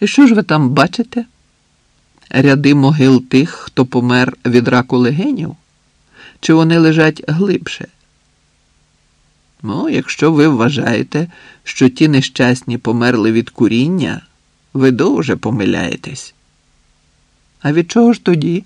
І що ж ви там бачите? Ряди могил тих, хто помер від раку легенів? Чи вони лежать глибше? Ну, якщо ви вважаєте, що ті нещасні померли від куріння, ви дуже помиляєтесь. А від чого ж тоді?